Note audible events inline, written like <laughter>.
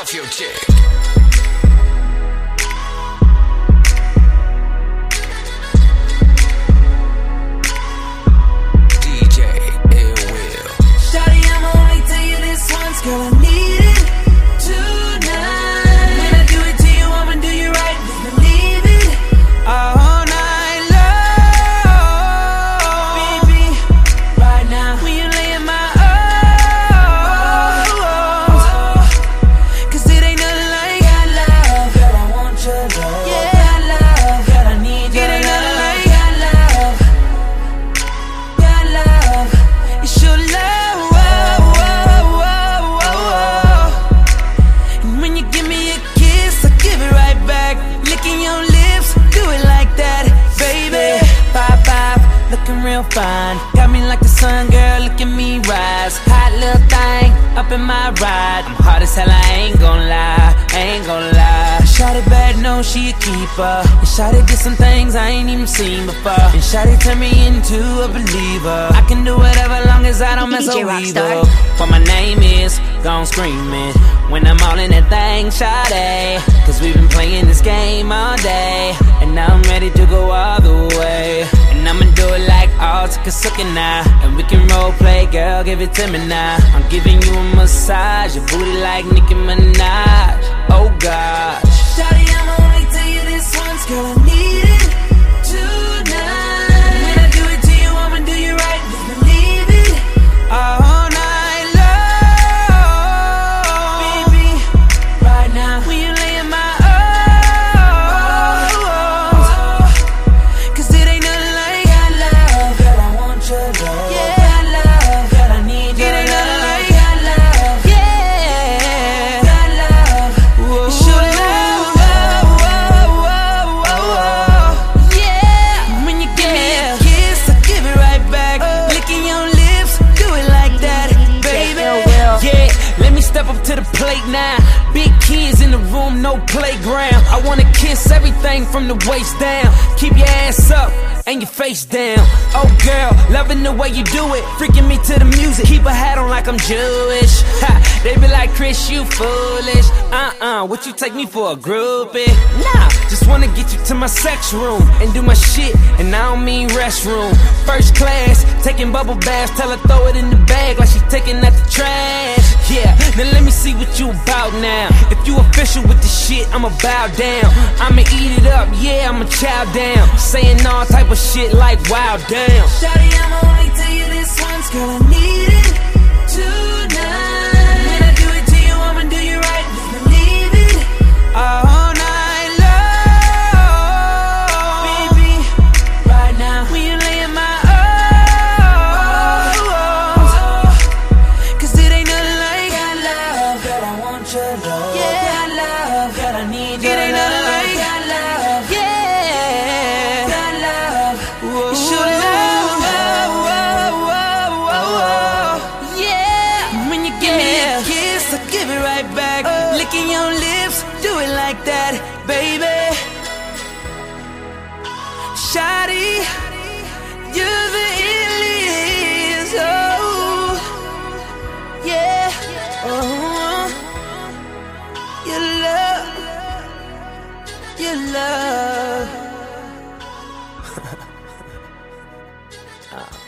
Cuff your chick. Thing, up in my ride. I'm hard as hell, I ain't gon' lie, I ain't gon' lie. Shotty bad, no, she a keeper. And Shotty did some things I ain't even seen before. And Shotty turned me into a believer. I can do whatever long as I don't mess DJ up either. What my name is, gone screaming. When I'm all in that thing, Shotty. Cause we've been playing this game all day. And now I'm ready to go all the way. Like all Takasuka now. And we can role play, girl, give it to me now. I'm giving you a massage, your booty like Nicki Minaj. Oh gosh. The plate now. Big kids in the room, no playground. I wanna kiss everything from the waist down. Keep your ass up and your face down. Oh girl, loving the way you do it, freaking me to the music. Keep a hat on like I'm Jewish. Ha, they be like Chris, you foolish. Uh-uh, what you take me for a groupie? Nah, just wanna get you to my sex room and do my shit, and I don't mean restroom. First class, taking bubble baths, tell her throw it in the bag like she taking out the trash. Yeah, then let me see what you about now. If you official with the shit, I'ma bow down. I'ma eat it up, yeah, I'ma chow down. Saying all type of shit like wow, damn. Shawty, I'ma only tell you this once, girl, I need it tonight. When I do it to you, I'ma do you right, believe it all night long, baby. Right now, when you lay in my arms, 'Cause it ain't nothing like your love, girl. I want your love, yeah, love, girl. I need your it ain't nothing like love, like that, baby. Shawty, you're the alias, oh yeah. Oh, your love, your love. <laughs> Uh.